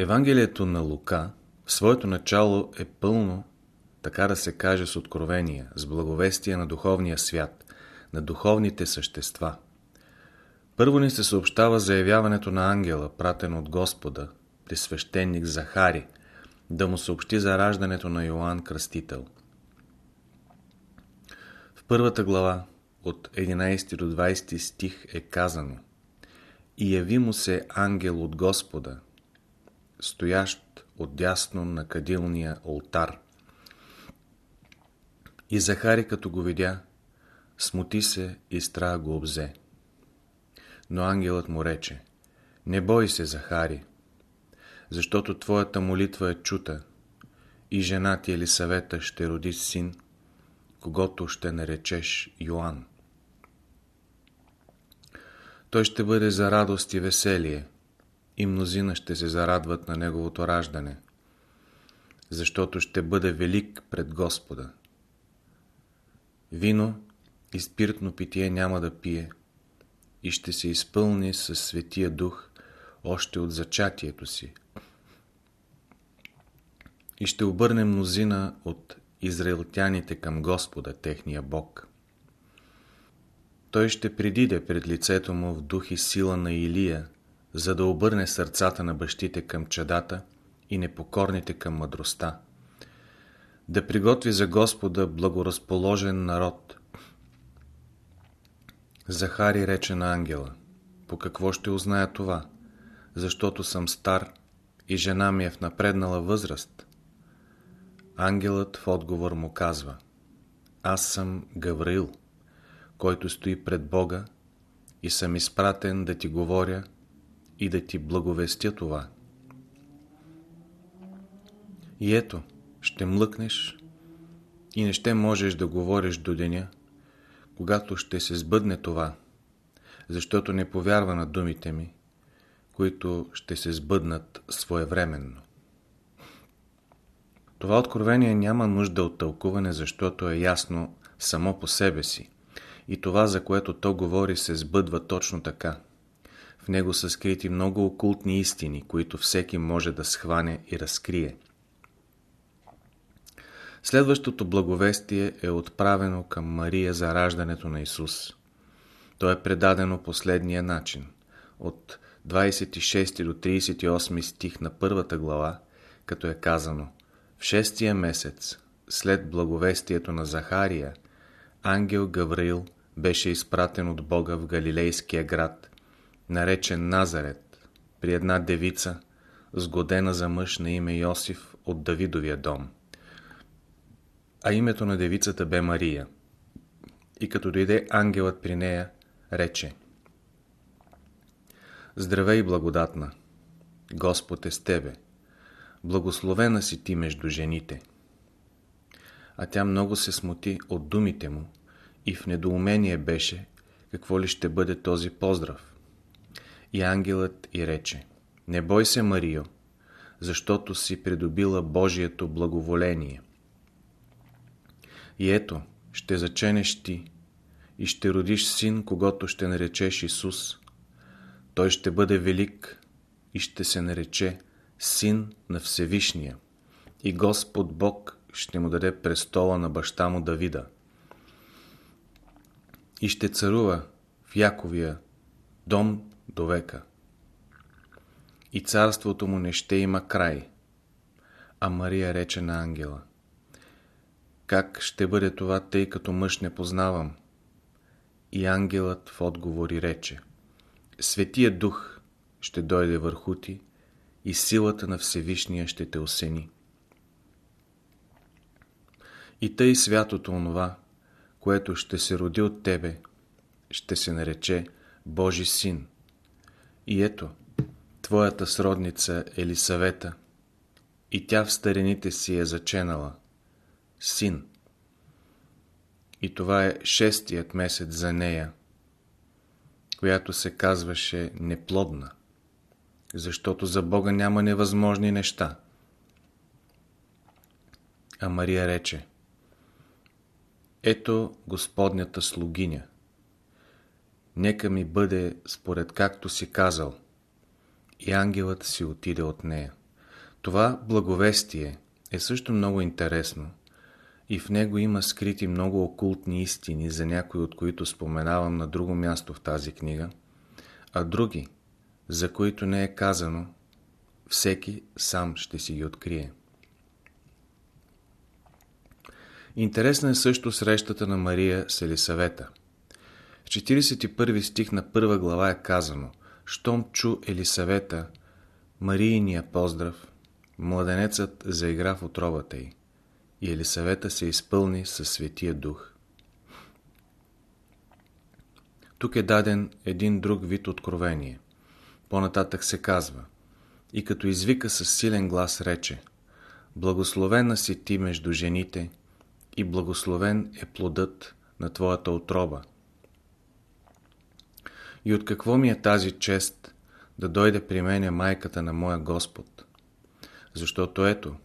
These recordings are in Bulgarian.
Евангелието на Лука в своето начало е пълно, така да се каже, с откровения, с благовестия на духовния свят, на духовните същества. Първо ни се съобщава заявяването на ангела, пратен от Господа, при свещеник Захари, да му съобщи за раждането на Йоанн Кръстител. В първата глава от 11 до 20 стих е казано И яви му се ангел от Господа, стоящ отдясно на кадилния олтар. И Захари, като го видя, смути се и страх го обзе. Но ангелът му рече, не бой се, Захари, защото твоята молитва е чута и жена ти Елисавета ще роди син, когато ще наречеш Йоанн. Той ще бъде за радост и веселие, и мнозина ще се зарадват на неговото раждане, защото ще бъде велик пред Господа. Вино и спиртно питие няма да пие и ще се изпълни със Светия Дух още от зачатието си. И ще обърне мнозина от израелтяните към Господа, техния Бог. Той ще придиде пред лицето му в дух и сила на Илия, за да обърне сърцата на бащите към чадата и непокорните към мъдростта. Да приготви за Господа благоразположен народ. Захари рече на ангела, по какво ще узная това? Защото съм стар и жена ми е в напреднала възраст. Ангелът в отговор му казва, аз съм Гавраил, който стои пред Бога и съм изпратен да ти говоря и да ти благовестя това. И ето, ще млъкнеш и не ще можеш да говориш до деня, когато ще се сбъдне това, защото не повярва на думите ми, които ще се сбъднат своевременно. Това откровение няма нужда от тълкуване, защото е ясно само по себе си. И това, за което то говори, се сбъдва точно така. В него са скрити много окултни истини, които всеки може да схване и разкрие. Следващото благовестие е отправено към Мария за раждането на Исус. То е предадено последния начин. От 26 до 38 стих на първата глава, като е казано В шестия месец, след благовестието на Захария, ангел Гавраил беше изпратен от Бога в Галилейския град, наречен Назарет, при една девица, сгодена за мъж на име Йосиф от Давидовия дом. А името на девицата бе Мария. И като дойде ангелът при нея, рече Здравей, благодатна! Господ е с тебе. Благословена си ти между жените. А тя много се смути от думите му и в недоумение беше, какво ли ще бъде този поздрав. И ангелът и рече, не бой се, Марио, защото си придобила Божието благоволение. И ето, ще заченеш ти и ще родиш син, когато ще наречеш Исус. Той ще бъде велик и ще се нарече Син на Всевишния. И Господ Бог ще му даде престола на баща му Давида. И ще царува в Яковия дом до века. И царството му не ще има край. А Мария рече на ангела. Как ще бъде това, тъй като мъж не познавам? И ангелът в отговори рече. Светия дух ще дойде върху ти и силата на Всевишния ще те осени. И тъй святото онова, което ще се роди от тебе, ще се нарече Божи син. И ето, твоята сродница Елисавета, и тя в старините си е заченала. Син. И това е шестият месец за нея, която се казваше неплодна, защото за Бога няма невъзможни неща. А Мария рече, ето Господнята слугиня, Нека ми бъде според както си казал. И ангелът си отиде от нея. Това благовестие е също много интересно и в него има скрити много окултни истини, за някои от които споменавам на друго място в тази книга, а други, за които не е казано, всеки сам ще си ги открие. Интересна е също срещата на Мария с Елисавета. В 41 стих на първа глава е казано Щом чу Елисавета, Марийния поздрав, младенецът заигра в отробата й и Елисавета се изпълни със Светия Дух. Тук е даден един друг вид откровение. По-нататък се казва И като извика със силен глас рече Благословена си ти между жените и благословен е плодът на твоята отроба. И от какво ми е тази чест да дойде при мене майката на моя Господ? Защото ето,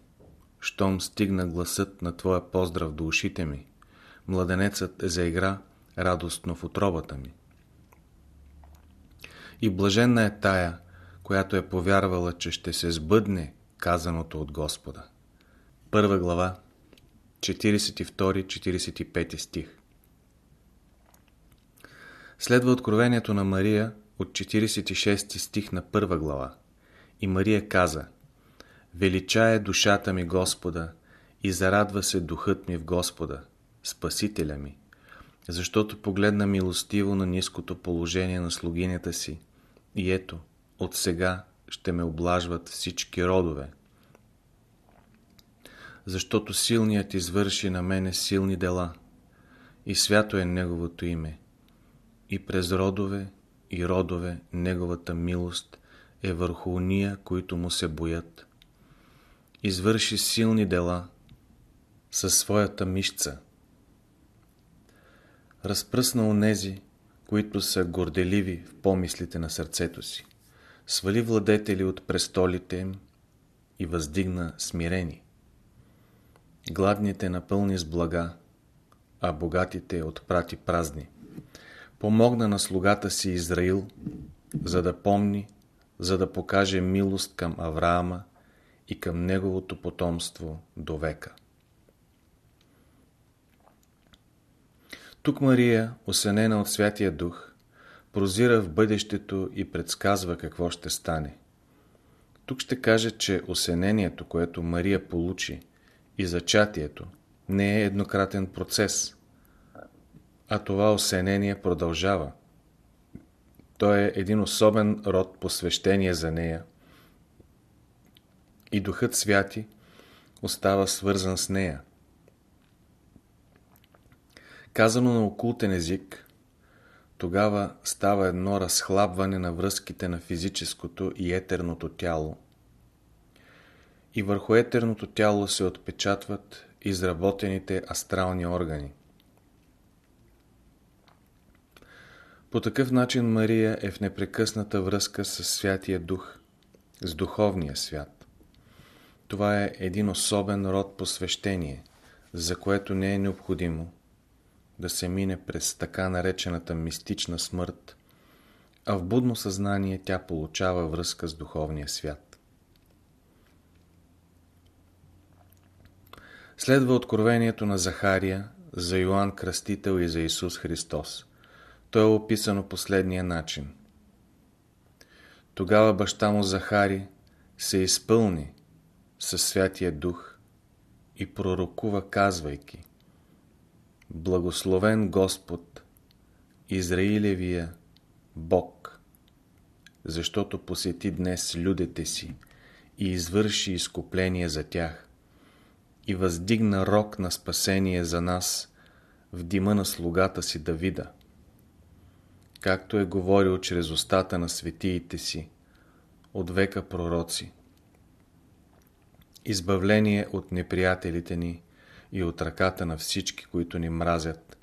щом стигна гласът на твоя поздрав до ушите ми, младенецът заигра радостно в отробата ми. И блаженна е тая, която е повярвала, че ще се сбъдне казаното от Господа. Първа глава 42-45 стих Следва откровението на Мария от 46 стих на първа глава. И Мария каза Величае душата ми Господа и зарадва се духът ми в Господа, Спасителя ми, защото погледна милостиво на ниското положение на слугинята си и ето, от сега ще ме облажват всички родове защото силният извърши на мене силни дела и свято е Неговото име. И през родове и родове Неговата милост е върху уния, които му се боят. Извърши силни дела със своята мишца. Разпръсна онези, които са горделиви в помислите на сърцето си. Свали владетели от престолите им и въздигна смирени. Гладните напълни с блага, а богатите отпрати празни. Помогна на слугата си Израил, за да помни, за да покаже милост към Авраама и към неговото потомство до века. Тук Мария, осенена от Святия Дух, прозира в бъдещето и предсказва какво ще стане. Тук ще каже, че осенението, което Мария получи, и зачатието не е еднократен процес, а това осенение продължава. То е един особен род посвещение за нея и Духът Святи остава свързан с нея. Казано на окултен език, тогава става едно разхлабване на връзките на физическото и етерното тяло, и върху етерното тяло се отпечатват изработените астрални органи. По такъв начин Мария е в непрекъсната връзка с Святия Дух, с духовния свят. Това е един особен род посвещение, за което не е необходимо да се мине през така наречената мистична смърт, а в будно съзнание тя получава връзка с духовния свят. Следва откровението на Захария за Йоанн Кръстител и за Исус Христос. То е описано последния начин. Тогава баща му Захари се изпълни със Святия Дух и пророкува казвайки Благословен Господ, Израилевия Бог, защото посети днес людите си и извърши изкупление за тях и въздигна рок на спасение за нас в дима на слугата си Давида, както е говорил чрез устата на светиите си, от века пророци. Избавление от неприятелите ни и от ръката на всички, които ни мразят,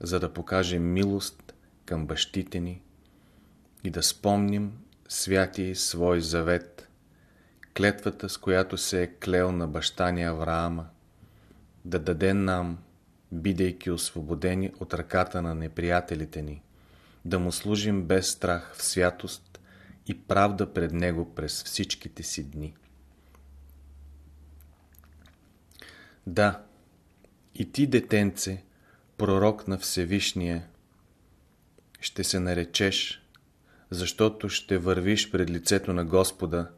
за да покажем милост към бащите ни и да спомним святия свой завет – клетвата, с която се е клел на баща ни Авраама, да даде нам, бидейки освободени от ръката на неприятелите ни, да му служим без страх в святост и правда пред него през всичките си дни. Да, и ти, детенце, пророк на Всевишния, ще се наречеш, защото ще вървиш пред лицето на Господа,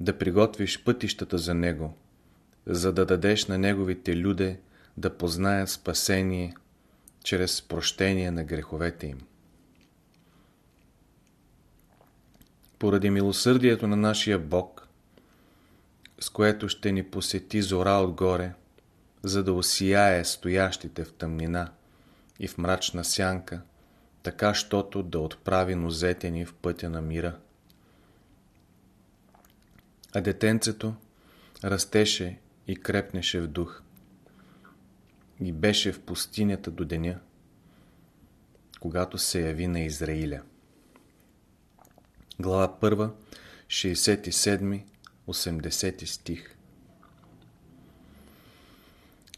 да приготвиш пътищата за Него, за да дадеш на Неговите люде да познаят спасение чрез прощение на греховете им. Поради милосърдието на нашия Бог, с което ще ни посети зора отгоре, за да осияе стоящите в тъмнина и в мрачна сянка, така, щото да отправи нозете ни в пътя на мира. А детенцето растеше и крепнеше в дух и беше в пустинята до деня, когато се яви на Израиля. Глава 1, 67-80 стих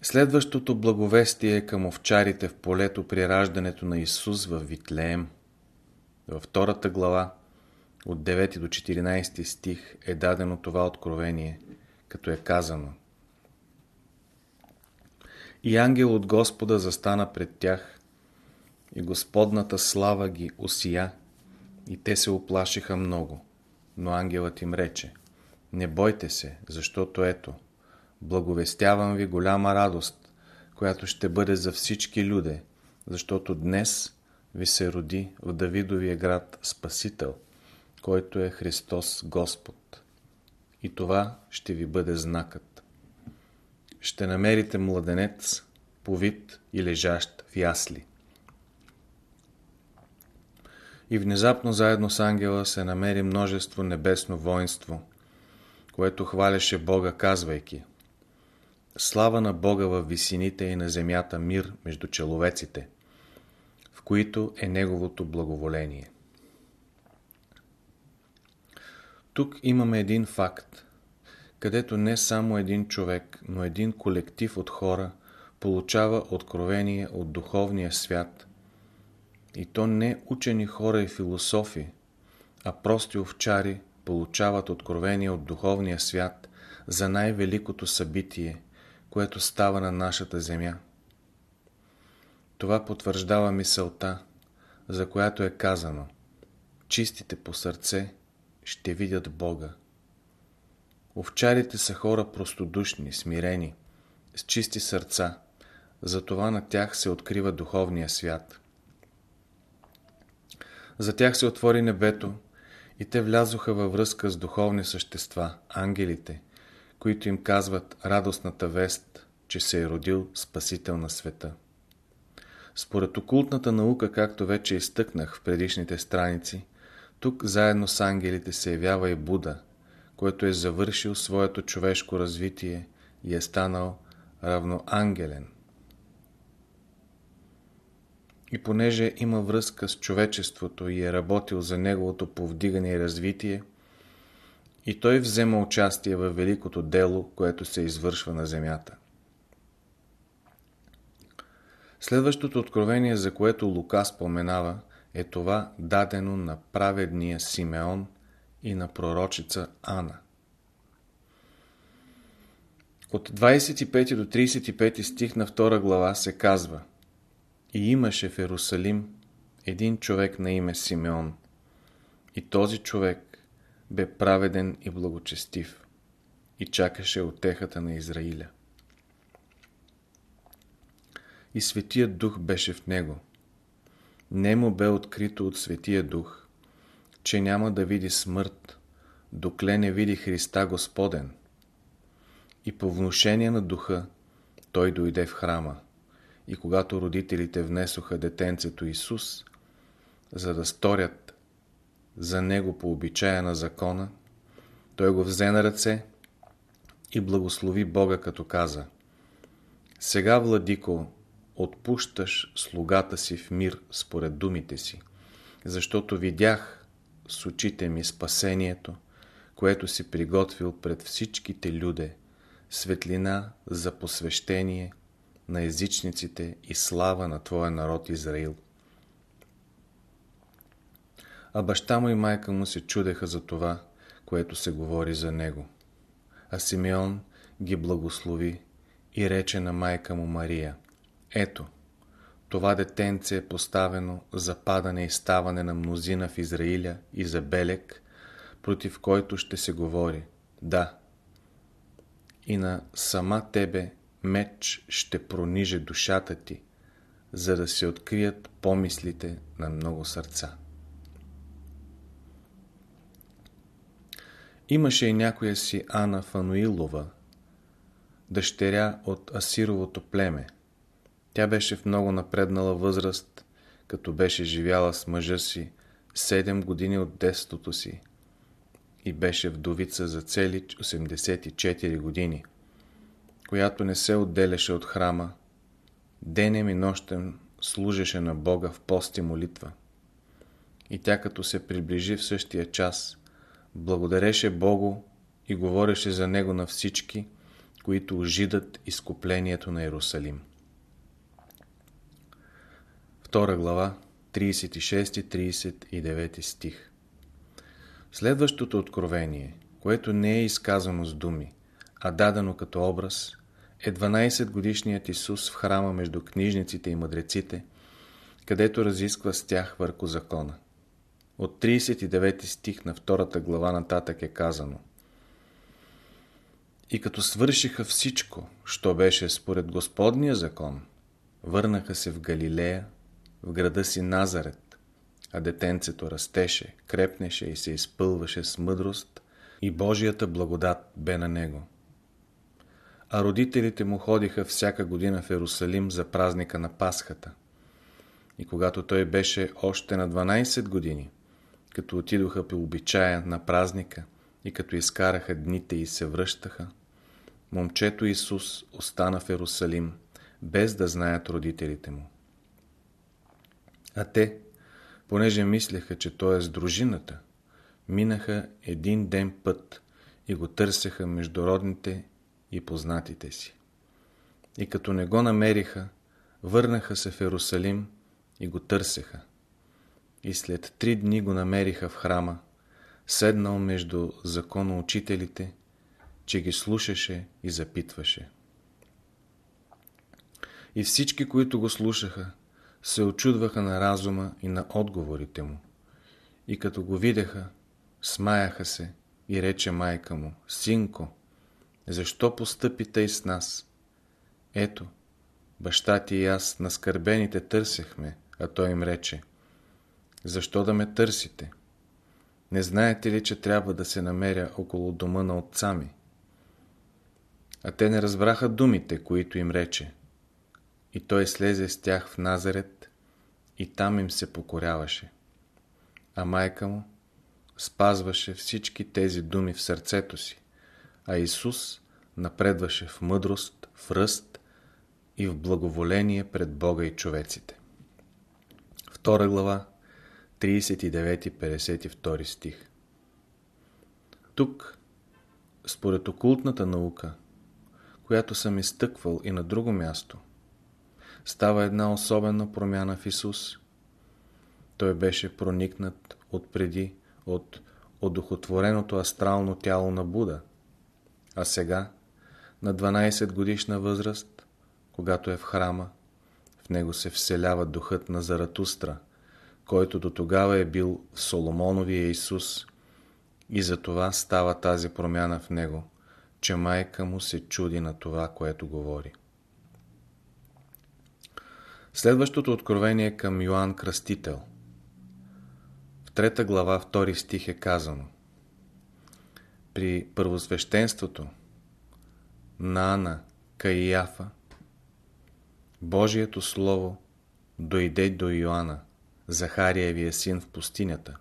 Следващото благовестие е към овчарите в полето при раждането на Исус в Витлеем. Във втората глава, от 9 до 14 стих, е дадено това откровение, като е казано И ангел от Господа застана пред тях, и Господната слава ги осия, и те се оплашиха много. Но ангелът им рече, не бойте се, защото ето, Благовестявам ви голяма радост, която ще бъде за всички люде, защото днес ви се роди в Давидовия град Спасител, който е Христос Господ. И това ще ви бъде знакът. Ще намерите младенец, повит и лежащ в ясли. И внезапно заедно с ангела се намери множество небесно воинство, което хваляше Бога, казвайки – Слава на Бога във висините и на земята мир между человеците, в които е Неговото благоволение. Тук имаме един факт, където не само един човек, но един колектив от хора получава откровение от духовния свят, и то не учени хора и философи, а прости овчари получават откровение от духовния свят за най-великото събитие – което става на нашата земя. Това потвърждава мисълта, за която е казано Чистите по сърце ще видят Бога. Овчарите са хора простодушни, смирени, с чисти сърца, затова на тях се открива духовния свят. За тях се отвори небето и те влязоха във връзка с духовни същества, ангелите – които им казват радостната вест, че се е родил Спасител на света. Според окултната наука, както вече изтъкнах в предишните страници, тук заедно с ангелите се явява и Буда, който е завършил своето човешко развитие и е станал равноангелен. И понеже има връзка с човечеството и е работил за неговото повдигане и развитие, и той взема участие в великото дело, което се извършва на земята. Следващото откровение, за което Лука споменава, е това дадено на праведния Симеон и на пророчица Ана. От 25 до 35 стих на 2 глава се казва И имаше в Ерусалим един човек на име Симеон. И този човек бе праведен и благочестив и чакаше отехата на Израиля. И Светият Дух беше в него. Не му бе открито от Светия Дух, че няма да види смърт, докле не види Христа Господен. И по внушение на Духа той дойде в храма. И когато родителите внесоха детенцето Исус, за да сторят за него по обичая на закона, той го взе на ръце и благослови Бога, като каза Сега, Владико, отпущаш слугата си в мир според думите си, защото видях с очите ми спасението, което си приготвил пред всичките люде, светлина за посвещение на езичниците и слава на Твоя народ Израил а баща му и майка му се чудеха за това, което се говори за него. А Симеон ги благослови и рече на майка му Мария, ето, това детенце е поставено за падане и ставане на мнозина в Израиля и за белек, против който ще се говори. Да, и на сама тебе меч ще прониже душата ти, за да се открият помислите на много сърца. Имаше и някоя си Ана Фануилова, дъщеря от Асировото племе. Тя беше в много напреднала възраст, като беше живяла с мъжа си 7 години от детството си и беше вдовица за цели 84 години, която не се отделяше от храма, денем и нощем служеше на Бога в пост и молитва. И тя като се приближи в същия час, благодареше Богу и говореше за Него на всички, които ожидат изкуплението на Иерусалим. Втора глава, 36-39 стих Следващото откровение, което не е изказано с думи, а дадено като образ, е 12 годишният Исус в храма между книжниците и мъдреците, където разисква с тях върху закона. От 39 стих на втората глава нататък е казано И като свършиха всичко, що беше според Господния закон, върнаха се в Галилея, в града си Назарет, а детенцето растеше, крепнеше и се изпълваше с мъдрост и Божията благодат бе на него. А родителите му ходиха всяка година в Ерусалим за празника на Пасхата. И когато той беше още на 12 години, като отидоха по обичая на празника и като изкараха дните и се връщаха, момчето Исус остана в Ерусалим, без да знаят родителите му. А те, понеже мислеха, че той е с дружината, минаха един ден път и го търсеха между родните и познатите си. И като не го намериха, върнаха се в Ерусалим и го търсеха и след три дни го намериха в храма, седнал между законоучителите, че ги слушаше и запитваше. И всички, които го слушаха, се очудваха на разума и на отговорите му. И като го видяха, смаяха се и рече майка му, Синко, защо постъпи тъй с нас? Ето, баща ти и аз на скърбените търсехме, а той им рече – защо да ме търсите? Не знаете ли, че трябва да се намеря около дома на отца ми? А те не разбраха думите, които им рече. И той слезе с тях в Назарет и там им се покоряваше. А майка му спазваше всички тези думи в сърцето си, а Исус напредваше в мъдрост, в ръст и в благоволение пред Бога и човеците. Втора глава 39-52 стих. Тук, според окултната наука, която съм изтъквал и на друго място, става една особена промяна в Исус. Той беше проникнат отпреди от одухотвореното астрално тяло на Буда, а сега, на 12 годишна възраст, когато е в храма, в него се вселява духът на Заратустра – който до тогава е бил в Соломоновия Исус и за това става тази промяна в него, че майка му се чуди на това, което говори. Следващото откровение към Йоанн Кръстител. В трета глава, втори стих е казано При първосвещенството на Ана Каияфа Божието Слово дойде до Йоанна Захариевия син в пустинята.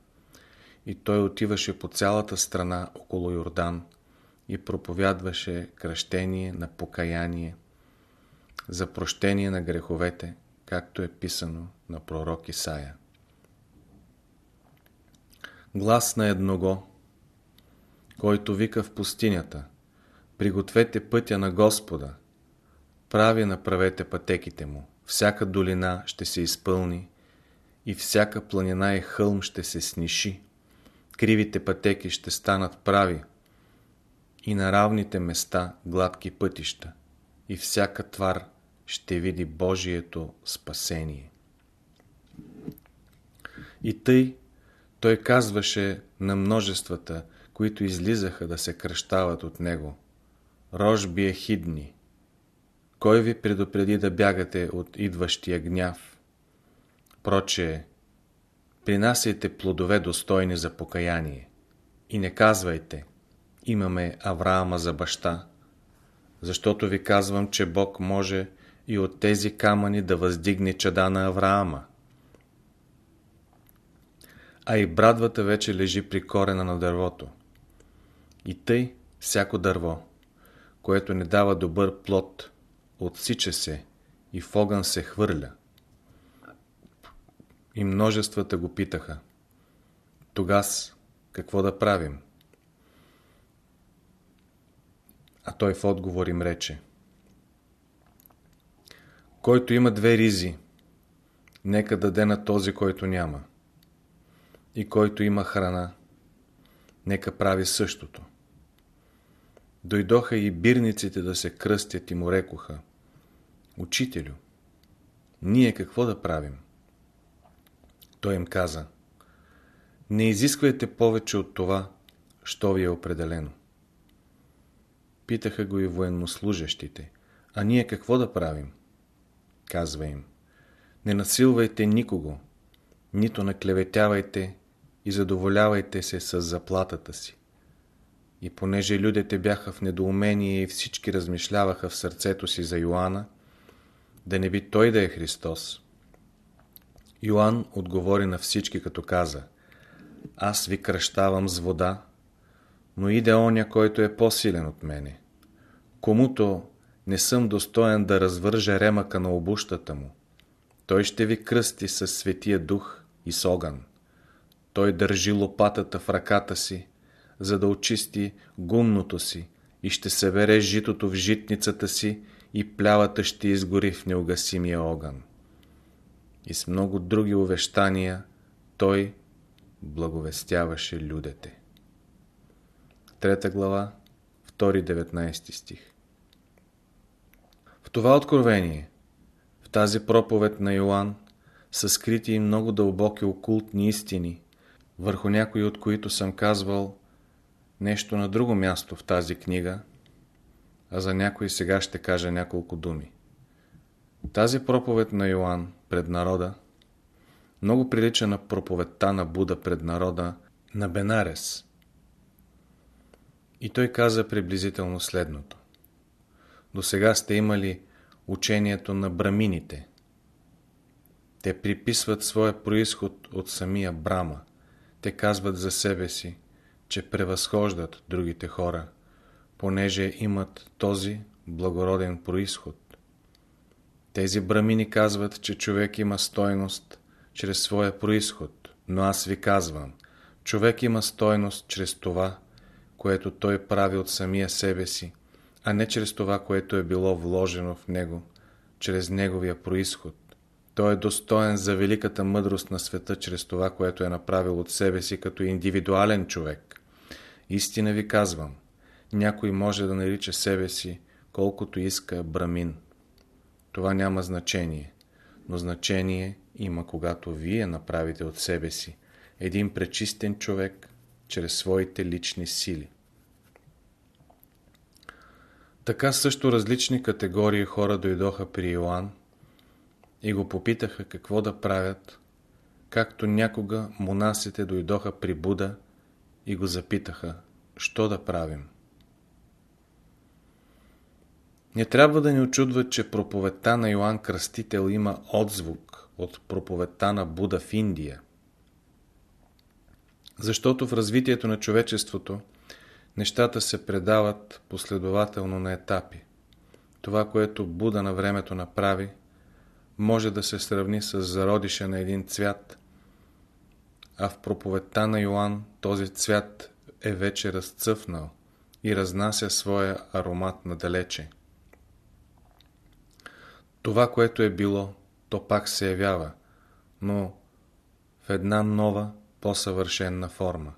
И той отиваше по цялата страна около Йордан и проповядваше кръщение на покаяние за прощение на греховете, както е писано на пророк Исаия. Глас на едного, който вика в пустинята, пригответе пътя на Господа, прави направете пътеките му, всяка долина ще се изпълни и всяка планина и хълм ще се сниши, кривите пътеки ще станат прави и на равните места гладки пътища, и всяка твар ще види Божието спасение. И тъй той казваше на множествата, които излизаха да се кръщават от него. Рожби е хидни. Кой ви предупреди да бягате от идващия гняв? Проче, принасяйте плодове достойни за покаяние. И не казвайте, имаме Авраама за баща, защото ви казвам, че Бог може и от тези камъни да въздигне чада на Авраама. А и брадвата вече лежи при корена на дървото. И тъй всяко дърво, което не дава добър плод, отсича се и в огън се хвърля. И множествата го питаха. Тогас какво да правим? А той в отговор им рече. Който има две ризи, нека даде на този, който няма. И който има храна, нека прави същото. Дойдоха и бирниците да се кръстят и му рекоха. Учителю, ние какво да правим? Той им каза. Не изисквайте повече от това, що ви е определено. Питаха го и военнослужащите. А ние какво да правим? Казва им. Не насилвайте никого, нито наклеветявайте и задоволявайте се с заплатата си. И понеже людите бяха в недоумение и всички размишляваха в сърцето си за Йоанна, да не би той да е Христос. Йоанн отговори на всички, като каза Аз ви кръщавам с вода, но иде оня, който е по-силен от мене. Комуто не съм достоен да развържа ремъка на обущата му. Той ще ви кръсти със Светия Дух и с огън. Той държи лопатата в ръката си, за да очисти гумното си и ще събере житото в житницата си и плявата ще изгори в неугасимия огън. И с много други увещания той благовестяваше людете. Трета глава, 2-19 стих В това откровение, в тази проповед на Йоанн, са скрити и много дълбоки окултни истини, върху някои от които съм казвал нещо на друго място в тази книга, а за някои сега ще кажа няколко думи. Тази проповед на Йоанн пред народа много прилича на проповедта на Буда пред народа на Бенарес. И той каза приблизително следното. До сега сте имали учението на брамините. Те приписват своя происход от самия Брама. Те казват за себе си, че превъзхождат другите хора, понеже имат този благороден происход. Тези брамини казват, че човек има стойност чрез своя происход, но аз ви казвам, човек има стойност чрез това, което той прави от самия себе си, а не чрез това, което е било вложено в него, чрез неговия происход. Той е достоен за великата мъдрост на света чрез това, което е направил от себе си като индивидуален човек. Истина ви казвам, някой може да нарича себе си колкото иска брамин. Това няма значение, но значение има когато вие направите от себе си един пречистен човек чрез своите лични сили. Така също различни категории хора дойдоха при Йоанн и го попитаха какво да правят, както някога монасите дойдоха при Буда и го запитаха, що да правим. Не трябва да ни очудва, че проповедта на Йоанн Кръстител има отзвук от проповедта на Буда в Индия. Защото в развитието на човечеството нещата се предават последователно на етапи. Това, което Буда на времето направи, може да се сравни с зародиша на един цвят, а в проповедта на Йоанн този цвят е вече разцъфнал и разнася своя аромат надалече. Това, което е било, то пак се явява, но в една нова, по-съвършенна форма.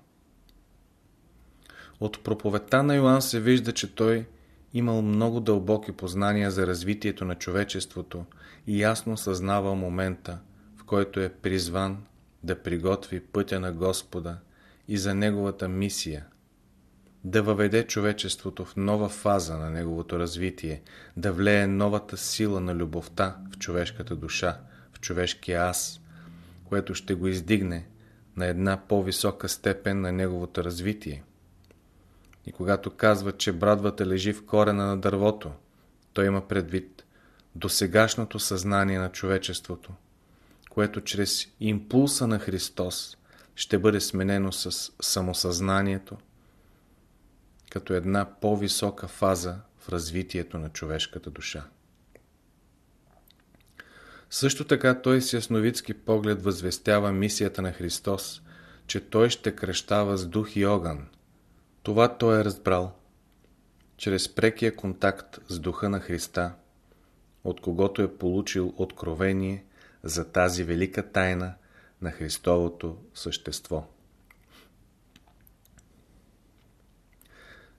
От проповедта на Йоанн се вижда, че той имал много дълбоки познания за развитието на човечеството и ясно съзнавал момента, в който е призван да приготви пътя на Господа и за Неговата мисия, да въведе човечеството в нова фаза на Неговото развитие, да влее новата сила на любовта в човешката душа, в човешкия аз, което ще го издигне на една по-висока степен на Неговото развитие. И когато казва, че брадвата лежи в корена на дървото, той има предвид досегашното съзнание на човечеството, което чрез импулса на Христос ще бъде сменено с самосъзнанието, като една по-висока фаза в развитието на човешката душа. Също така той с ясновидски поглед възвестява мисията на Христос, че той ще кръщава с дух и огън. Това той е разбрал чрез прекия контакт с духа на Христа, от когото е получил откровение за тази велика тайна на Христовото същество.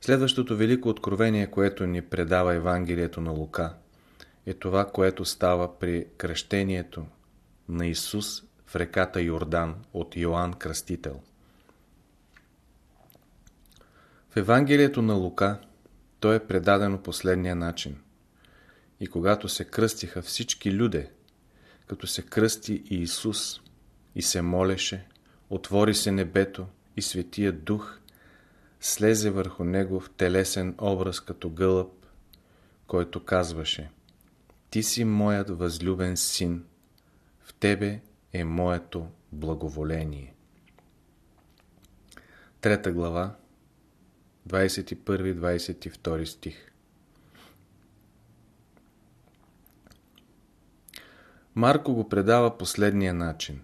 Следващото велико откровение, което ни предава Евангелието на Лука, е това, което става при кръщението на Исус в реката Йордан от Йоанн Кръстител. В Евангелието на Лука то е предадено последния начин. И когато се кръстиха всички люде, като се кръсти и Исус и се молеше, отвори се небето и Светия Дух слезе върху него в телесен образ като гълъб, който казваше Ти си моят възлюбен син, в тебе е моето благоволение. Трета глава 21-22 стих Марко го предава последния начин.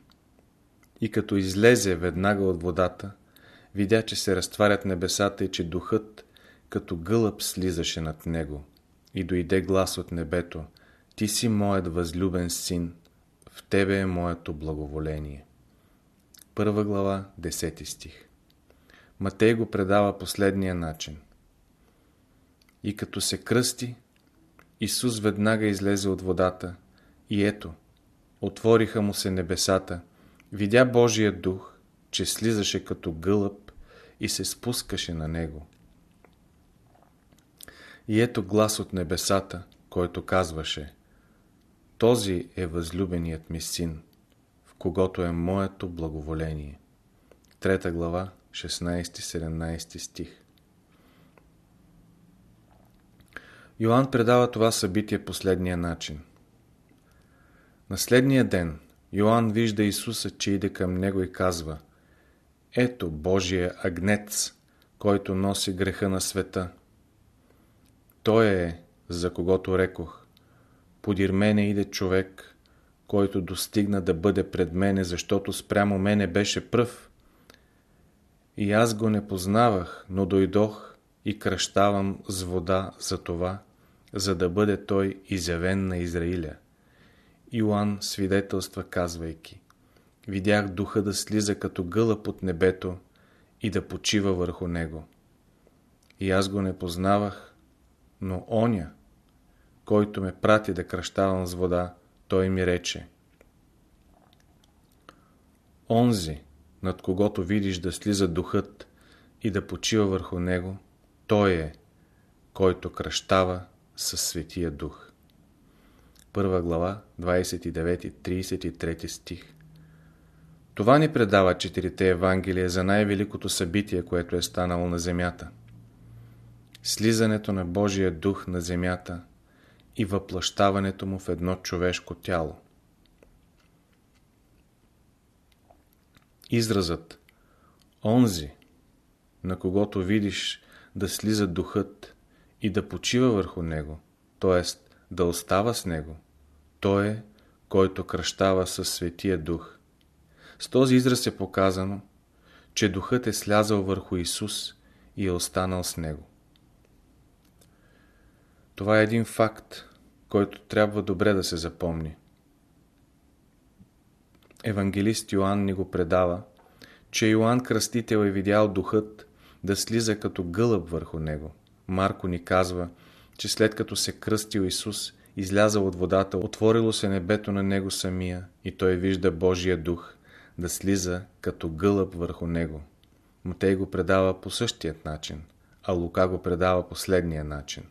И като излезе веднага от водата, видя, че се разтварят небесата и че духът като гълъб слизаше над него. И дойде глас от небето, Ти си моят възлюбен син, в Тебе е моето благоволение. Първа глава, 10 стих Матей го предава последния начин. И като се кръсти, Исус веднага излезе от водата и ето, отвориха му се небесата, видя Божия дух, че слизаше като гълъб и се спускаше на него. И ето глас от небесата, който казваше Този е възлюбеният ми син, в когото е моето благоволение. Трета глава, 16-17 стих. Йоанн предава това събитие последния начин. На следния ден Йоанн вижда Исуса, че иде към него и казва Ето Божия агнец, който носи греха на света. Той е, за когото рекох, подир мене иде човек, който достигна да бъде пред мене, защото спрямо мене беше пръв, и аз го не познавах, но дойдох и кръщавам с вода за това, за да бъде той изявен на Израиля. Иоанн свидетелства казвайки Видях духа да слиза като гълъб от небето и да почива върху него. И аз го не познавах, но оня, който ме прати да кръщавам с вода, той ми рече Онзи, над когото видиш да слиза духът и да почива върху него, той е, който кръщава със Светия Дух. Първа глава, 29-33 стих Това ни предава четирите Евангелия за най-великото събитие, което е станало на земята. Слизането на Божия Дух на земята и въплащаването му в едно човешко тяло. Изразът «Онзи, на когото видиш да слиза духът и да почива върху него, т.е. да остава с него, той е, който кръщава със Светия Дух. С този израз е показано, че Духът е слязал върху Исус и е останал с Него. Това е един факт, който трябва добре да се запомни. Евангелист Йоанн ни го предава, че Йоанн Кръстител е видял духът да слиза като гълъб върху него. Марко ни казва, че след като се кръстил Исус, излязал от водата, отворило се небето на него самия и той вижда Божия дух да слиза като гълъб върху него. Матей го предава по същият начин, а Лука го предава последния начин.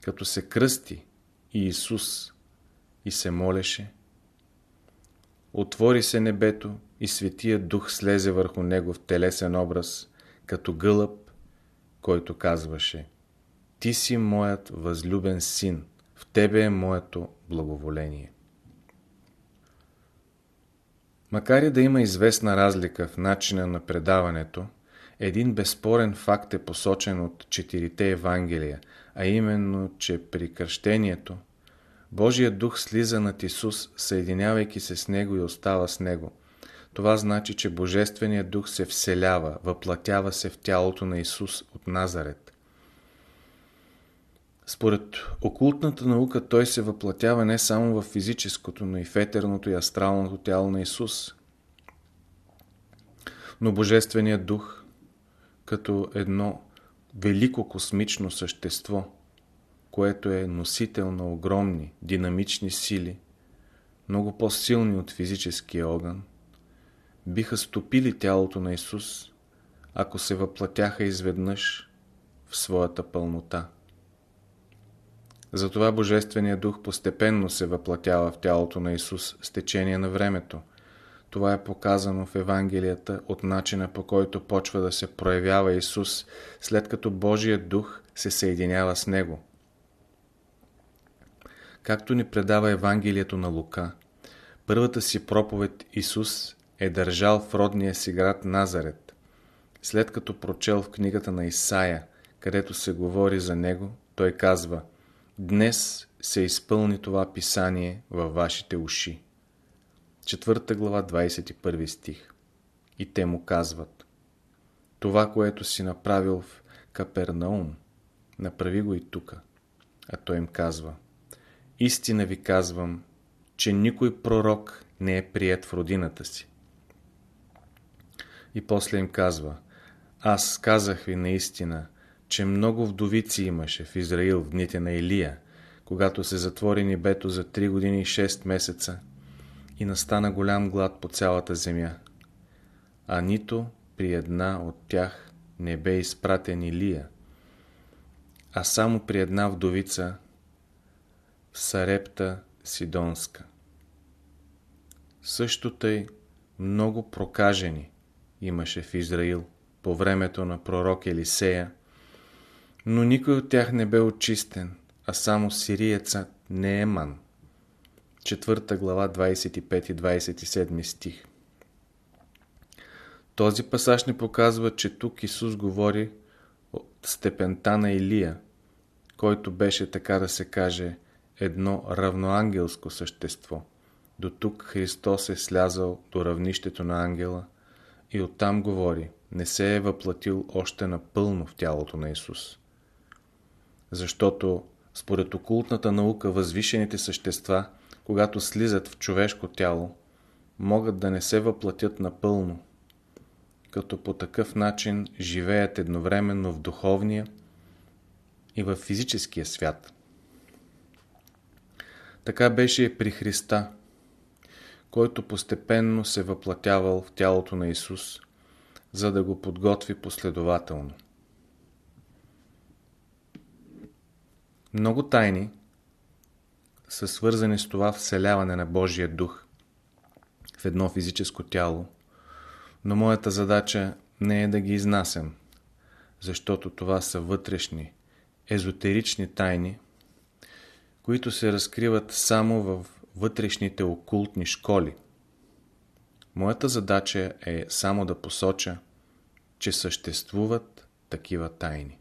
Като се кръсти и Исус и се молеше, отвори се небето и Светия Дух слезе върху него в телесен образ, като гълъб, който казваше Ти си моят възлюбен син, в Тебе е моето благоволение. Макар и да има известна разлика в начина на предаването, един безспорен факт е посочен от четирите Евангелия, а именно, че при кръщението Божият дух слиза над Исус, съединявайки се с Него и остава с Него. Това значи, че Божественият дух се вселява, въплатява се в тялото на Исус от Назарет. Според окултната наука той се въплатява не само в физическото, но и в етерното и астралното тяло на Исус. Но Божественият дух, като едно велико космично същество, което е носител на огромни, динамични сили, много по-силни от физическия огън, биха стопили тялото на Исус, ако се въплатяха изведнъж в своята пълнота. Затова Божественият дух постепенно се въплатява в тялото на Исус с течение на времето. Това е показано в Евангелията от начина по който почва да се проявява Исус, след като Божият дух се съединява с Него. Както ни предава Евангелието на Лука, първата си проповед Исус е държал в родния си град Назарет. След като прочел в книгата на Исаия, където се говори за него, той казва – Днес се изпълни това писание във вашите уши. Четвърта глава, 21 стих. И те му казват Това, което си направил в Капернаум, направи го и тука. А той им казва Истина ви казвам, че никой пророк не е прият в родината си. И после им казва Аз казах ви наистина, че много вдовици имаше в Израил в дните на Илия, когато се затвори небето за 3 години и 6 месеца и настана голям глад по цялата земя. А нито при една от тях не бе изпратен Илия, а само при една вдовица в Сарепта Сидонска. Също тъй много прокажени имаше в Израил по времето на пророк Елисея, но никой от тях не бе очистен, а само сириецът Нееман. Четвърта глава 25 и 27 стих. Този пасаж ни показва, че тук Исус говори от степента на Илия, който беше, така да се каже, едно равноангелско същество. До тук Христос е слязал до равнището на ангела и оттам говори, не се е въплатил още напълно в тялото на Исус защото според окултната наука възвишените същества, когато слизат в човешко тяло, могат да не се въплатят напълно, като по такъв начин живеят едновременно в духовния и в физическия свят. Така беше и при Христа, който постепенно се въплатявал в тялото на Исус, за да го подготви последователно. Много тайни са свързани с това вселяване на Божия дух в едно физическо тяло, но моята задача не е да ги изнасям, защото това са вътрешни, езотерични тайни, които се разкриват само в вътрешните окултни школи. Моята задача е само да посоча, че съществуват такива тайни.